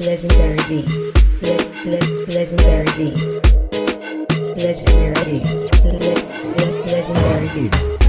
legendary beat. Le- le- legendary beat. Legendary beat. Le- le- legendary beat.